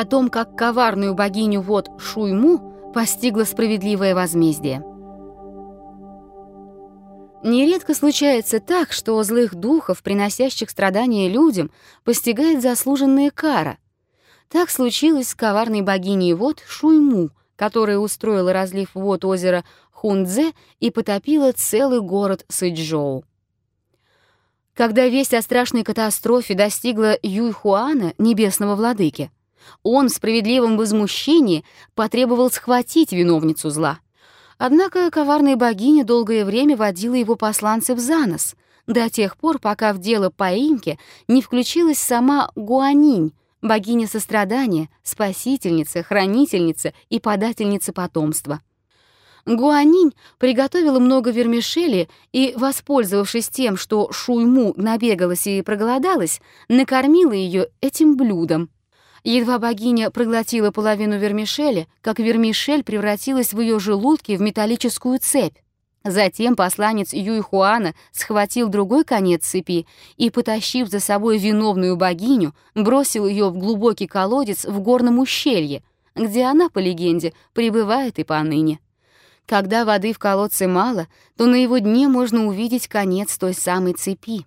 о том, как коварную богиню вод Шуйму постигло справедливое возмездие. Нередко случается так, что злых духов, приносящих страдания людям, постигает заслуженная кара. Так случилось с коварной богиней вод Шуйму, которая устроила разлив вод озера Хунцзе и потопила целый город Сэджоу. Когда весть о страшной катастрофе достигла Юйхуана, небесного владыки, он в справедливом возмущении потребовал схватить виновницу зла — Однако коварная богиня долгое время водила его посланцев за нос, до тех пор, пока в дело поимки не включилась сама Гуанинь, богиня сострадания, спасительница, хранительница и подательница потомства. Гуанинь приготовила много вермишели и, воспользовавшись тем, что Шуйму набегалась и проголодалась, накормила ее этим блюдом. Едва богиня проглотила половину вермишели, как вермишель превратилась в ее желудке в металлическую цепь. Затем посланец Юйхуана схватил другой конец цепи и, потащив за собой виновную богиню, бросил ее в глубокий колодец в горном ущелье, где она, по легенде, пребывает и поныне. Когда воды в колодце мало, то на его дне можно увидеть конец той самой цепи.